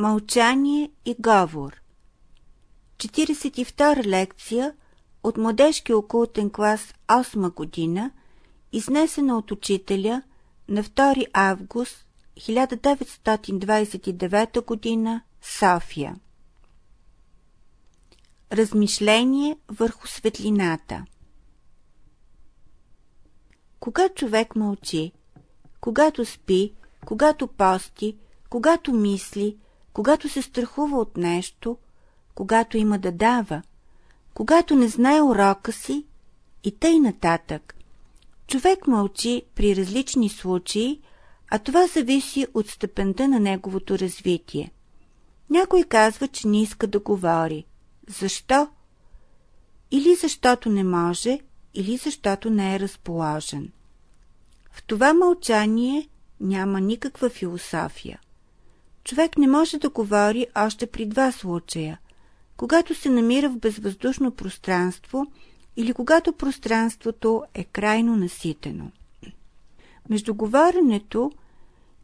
Мълчание и говор. 42 лекция от младежки окултен клас 8 година, изнесена от учителя на 2 август 1929 година, София. Размишление върху светлината. Кога човек мълчи, когато спи, когато пости, когато мисли, когато се страхува от нещо, когато има да дава, когато не знае урока си и тъй нататък. Човек мълчи при различни случаи, а това зависи от степента на неговото развитие. Някой казва, че не иска да говори. Защо? Или защото не може, или защото не е разположен. В това мълчание няма никаква философия. Човек не може да говори още при два случая. Когато се намира в безвъздушно пространство или когато пространството е крайно наситено. Между говоренето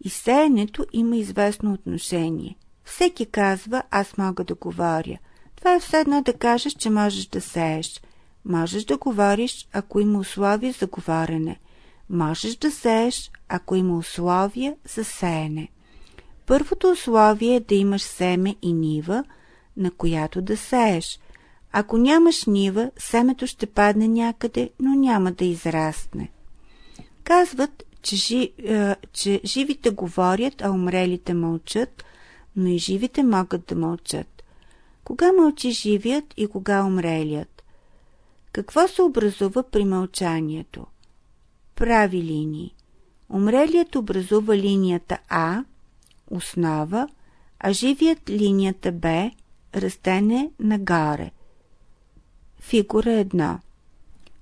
и сеенето има известно отношение. Всеки казва, аз мога да говоря. Това е все едно да кажеш, че можеш да сееш. Можеш да говориш, ако има условия за говорене. Можеш да сееш, ако има условия за сеене. Първото условие е да имаш семе и нива, на която да сееш. Ако нямаш нива, семето ще падне някъде, но няма да израсне. Казват, че, жи, е, че живите говорят, а умрелите мълчат, но и живите могат да мълчат. Кога мълчи живият и кога умрелият? Какво се образува при мълчанието? Прави линии. Умрелият образува линията А, основа, а живият линията Б, растене нагоре. Фигура 1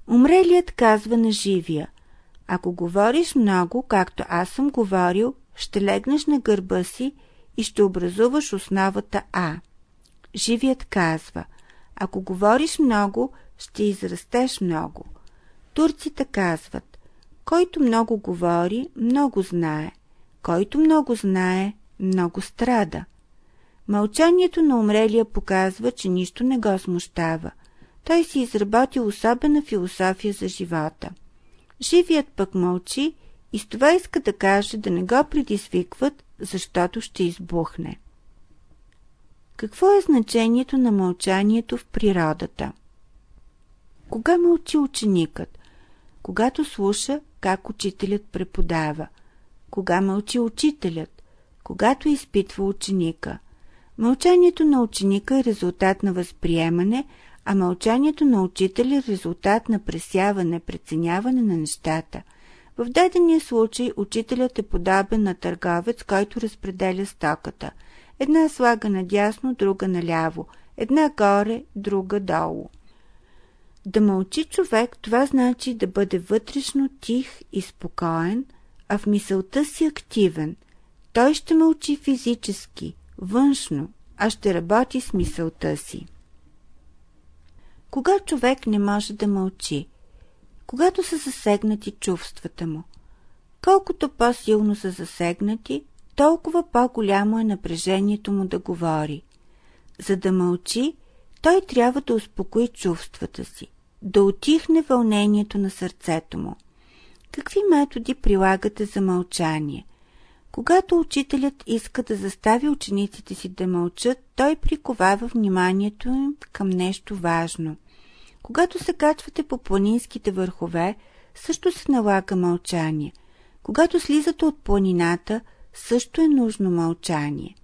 Умрелият казва на живия Ако говориш много, както аз съм говорил, ще легнеш на гърба си и ще образуваш основата А. Живият казва Ако говориш много, ще израстеш много. Турците казват Който много говори, много знае. Който много знае, много страда. Мълчанието на умрелия показва, че нищо не го смущава. Той си изработи особена философия за живота. Живият пък мълчи и с това иска да каже да не го предизвикват, защото ще избухне. Какво е значението на мълчанието в природата? Кога мълчи ученикът? Когато слуша как учителят преподава. Кога мълчи учителят? Когато изпитва ученика. Мълчанието на ученика е резултат на възприемане, а мълчанието на учителя е резултат на пресяване, преценяване на нещата. В дадения случай учителят е подобен на търговец, който разпределя стоката. Една слага надясно, друга наляво, една горе, друга долу. Да мълчи човек, това значи да бъде вътрешно тих и спокоен, а в мисълта си активен. Той ще мълчи физически, външно, а ще работи с мисълта си. Кога човек не може да мълчи? Когато са засегнати чувствата му. Колкото по-силно са засегнати, толкова по-голямо е напрежението му да говори. За да мълчи, той трябва да успокои чувствата си, да отихне вълнението на сърцето му. Какви методи прилагате за мълчание? Когато учителят иска да застави учениците си да мълчат, той приковава вниманието им към нещо важно. Когато се качвате по планинските върхове, също се налага мълчание. Когато слизате от планината, също е нужно мълчание.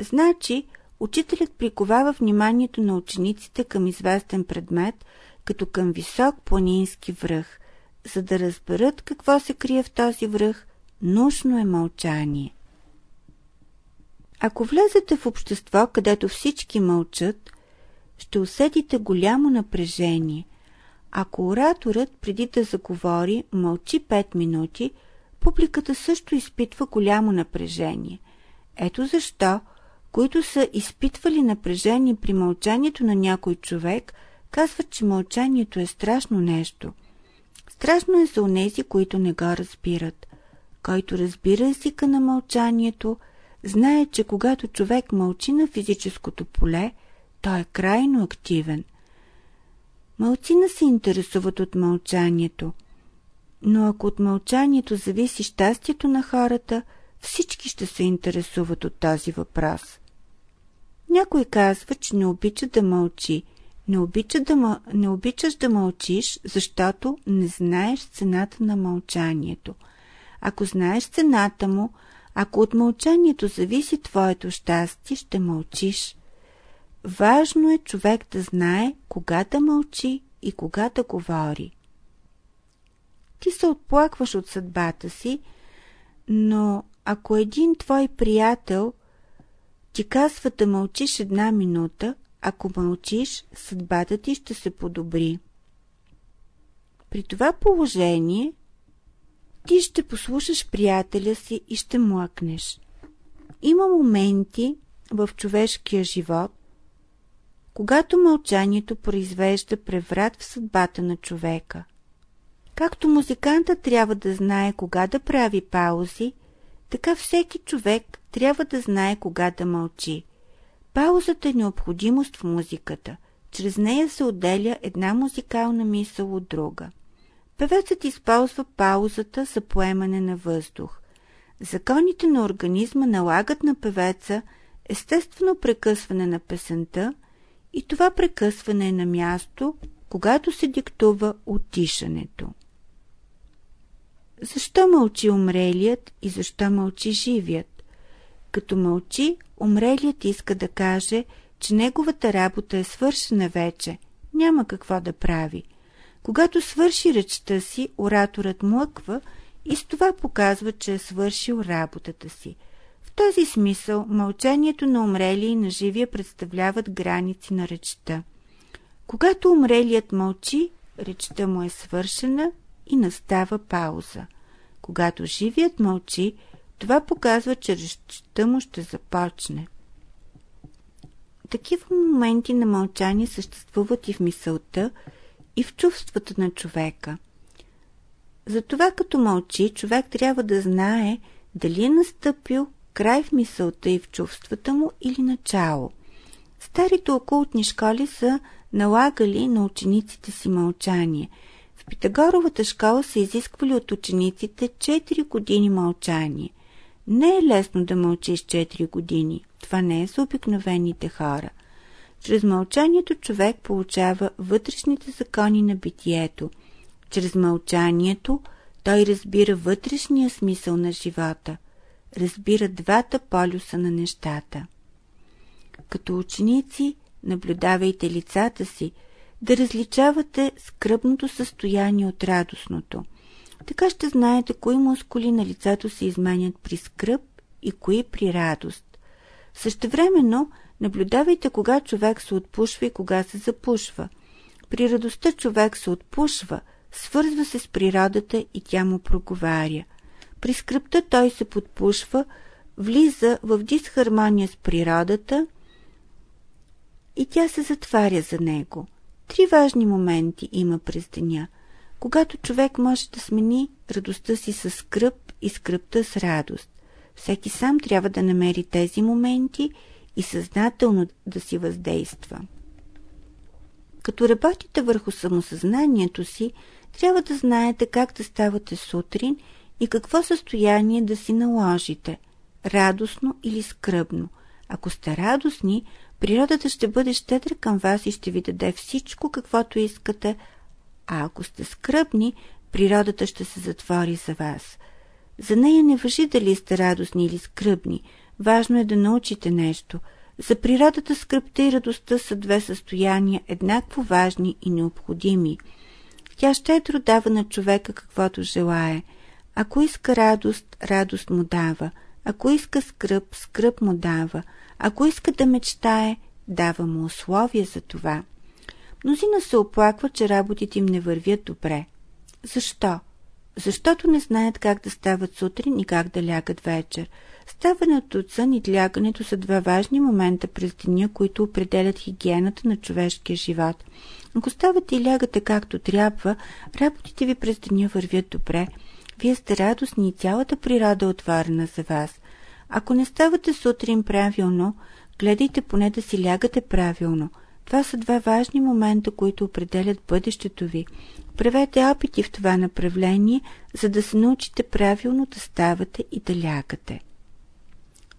Значи, учителят приковава вниманието на учениците към известен предмет, като към висок планински връх. За да разберат какво се крие в този връх, нужно е мълчание. Ако влезете в общество, където всички мълчат, ще усетите голямо напрежение. Ако ораторът, преди да заговори, мълчи 5 минути, публиката също изпитва голямо напрежение. Ето защо, които са изпитвали напрежение при мълчанието на някой човек, казват, че мълчанието е страшно нещо. Страшно е за онези, които не го разбират. Който разбира езика на мълчанието, знае, че когато човек мълчи на физическото поле, той е крайно активен. Мълцина се интересуват от мълчанието, но ако от мълчанието зависи щастието на хората, всички ще се интересуват от този въпрос. Някой казва, че не обича да мълчи. Не, обича да мъ... не обичаш да мълчиш, защото не знаеш цената на мълчанието. Ако знаеш цената му, ако от мълчанието зависи твоето щастие, ще мълчиш. Важно е човек да знае кога да мълчи и кога да говори. Ти се отплакваш от съдбата си, но ако един твой приятел ти казва да мълчиш една минута, ако мълчиш, съдбата ти ще се подобри. При това положение ти ще послушаш приятеля си и ще млъкнеш. Има моменти в човешкия живот, когато мълчанието произвежда преврат в съдбата на човека. Както музиканта трябва да знае кога да прави паузи, така всеки човек трябва да знае кога да мълчи. Паузата е необходимост в музиката. Чрез нея се отделя една музикална мисъл от друга. Певецът използва паузата за поемане на въздух. Законите на организма налагат на певеца естествено прекъсване на песента и това прекъсване е на място, когато се диктува отишането. Защо мълчи умрелият и защо мълчи живият? Като мълчи, умрелият иска да каже, че неговата работа е свършена вече, няма какво да прави. Когато свърши речта си, ораторът млъква и с това показва, че е свършил работата си. В този смисъл мълчанието на умрелия и на живия представляват граници на речта. Когато умрелият мълчи, речта му е свършена и настава пауза. Когато живият мълчи, това показва, че речта му ще започне. Такива моменти на мълчание съществуват и в мисълта, и в чувствата на човека. Затова като мълчи, човек трябва да знае дали е настъпил край в мисълта и в чувствата му или начало. Старите окултни школи са налагали на учениците си мълчание – Питагоровата школа са изисквали от учениците 4 години мълчание. Не е лесно да мълчиш 4 години. Това не е за обикновените хора. Чрез мълчанието човек получава вътрешните закони на битието. Чрез мълчанието той разбира вътрешния смисъл на живота. Разбира двата полюса на нещата. Като ученици наблюдавайте лицата си – да различавате скръбното състояние от радостното. Така ще знаете кои мускули на лицето се изменят при скръп и кои при радост. Същевременно наблюдавайте кога човек се отпушва и кога се запушва. При радостта човек се отпушва, свързва се с природата и тя му проговаря. При скръпта той се подпушва, влиза в дисхармония с природата и тя се затваря за него – Три важни моменти има през деня, когато човек може да смени радостта си с скръп и скръпта с радост. Всеки сам трябва да намери тези моменти и съзнателно да си въздейства. Като работите върху самосъзнанието си, трябва да знаете как да ставате сутрин и какво състояние да си наложите – радостно или скръбно. Ако сте радостни, Природата ще бъде щедра към вас и ще ви даде всичко, каквото искате, а ако сте скръбни, природата ще се затвори за вас. За нея не въжи дали сте радостни или скръбни. Важно е да научите нещо. За природата скръпта и радостта са две състояния, еднакво важни и необходими. Тя щедро дава на човека каквото желае. Ако иска радост, радост му дава. Ако иска скръп, скръп му дава. Ако иска да мечтае, дава му условия за това. Мнозина се оплаква, че работите им не вървят добре. Защо? Защото не знаят как да стават сутрин и как да лягат вечер. Ставането от сън и лягането са два важни момента през деня, които определят хигиената на човешкия живот. Ако ставате и лягате както трябва, работите ви през деня вървят добре. Вие сте радостни и цялата природа е отворена за вас. Ако не ставате сутрин правилно, гледайте поне да си лягате правилно. Това са два важни момента, които определят бъдещето ви. Правете опити в това направление, за да се научите правилно да ставате и да лягате.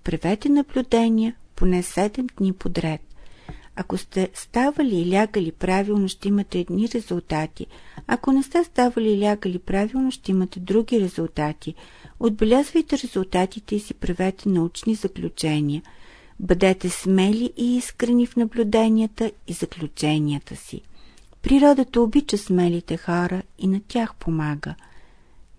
Правете наблюдения поне 7 дни подред. Ако сте ставали и лягали правилно, ще имате едни резултати. Ако не сте ставали и лягали правилно, ще имате други резултати. Отбелязвайте резултатите и си правете научни заключения. Бъдете смели и искрени в наблюденията и заключенията си. Природата обича смелите хора и на тях помага.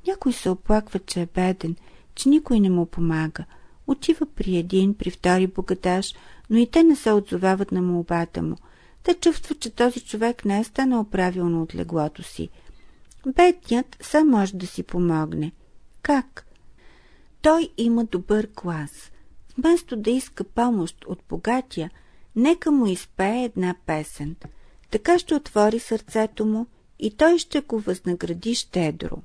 Някой се оплаква, че е беден, че никой не му помага. Отива при един, при втори богаташ, но и те не се отзовават на молбата му. Те чувстват, че този човек не е станал правилно от леглото си. Бедният сам може да си помогне. Как? Той има добър клас. Вместо да иска помощ от богатия, нека му изпее една песен. Така ще отвори сърцето му и той ще го възнагради щедро.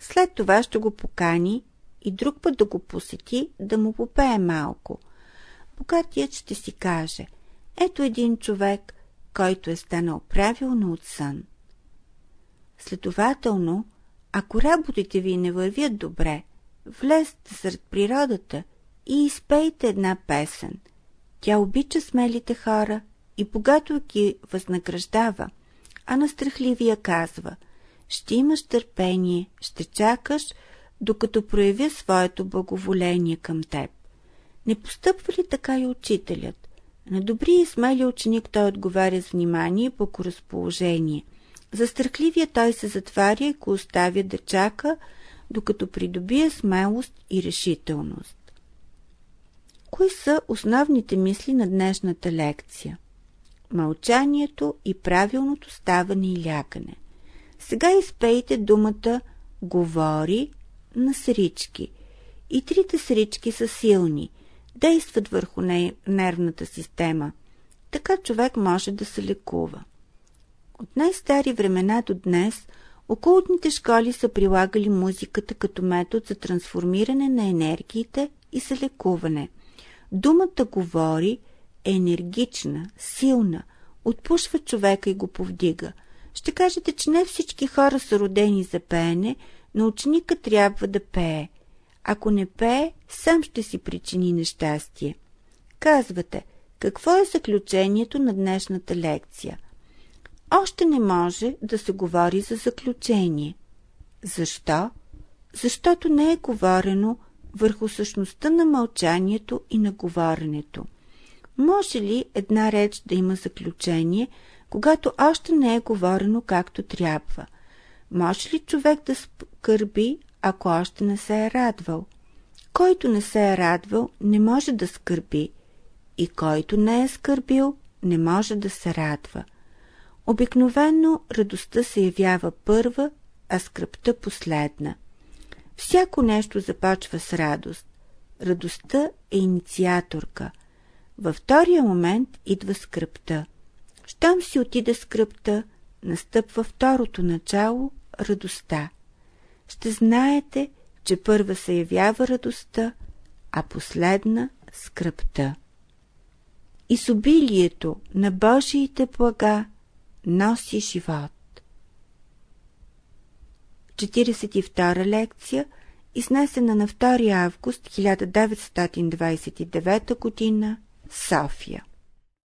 След това ще го покани и друг път да го посети, да му попее малко. Богатият ще си каже, ето един човек, който е станал правилно от сън. Следователно, ако работите ви не вървят добре, влезте сред природата и изпейте една песен. Тя обича смелите хора и богато ги възнаграждава, а на страхливия казва «Ще имаш търпение, ще чакаш, докато проявя своето благоволение към теб. Не постъпва ли така и учителят? На добри и смели ученик той отговаря с внимание и по разположение. За страхливия той се затваря и го оставя да чака, докато придобие смелост и решителност. Кои са основните мисли на днешната лекция? Мълчанието и правилното ставане и лягане. Сега изпейте думата «говори» на срички. И трите срички са силни, действат върху нервната система. Така човек може да се лекува. От най-стари времена до днес окултните школи са прилагали музиката като метод за трансформиране на енергиите и за лекуване. Думата говори е енергична, силна, отпушва човека и го повдига. Ще кажете, че не всички хора са родени за пеене, но ученика трябва да пее. Ако не пее, сам ще си причини нещастие. Казвате, какво е заключението на днешната лекция? Още не може да се говори за заключение. Защо? Защото не е говорено върху същността на мълчанието и на говоренето. Може ли една реч да има заключение, когато още не е говорено както трябва? Може ли човек да скърби, ако още не се е радвал? Който не се е радвал, не може да скърби, и който не е скърбил, не може да се радва. Обикновенно радостта се явява първа, а скръпта последна. Всяко нещо започва с радост. Радостта е инициаторка. Във втория момент идва скръпта. Щом си отиде скръпта, настъпва второто начало – радостта. Ще знаете, че първа се явява радостта, а последна – скръпта. И с обилието на Божиите блага носи живот. 42 лекция, изнесена на 2 август 1929 г. София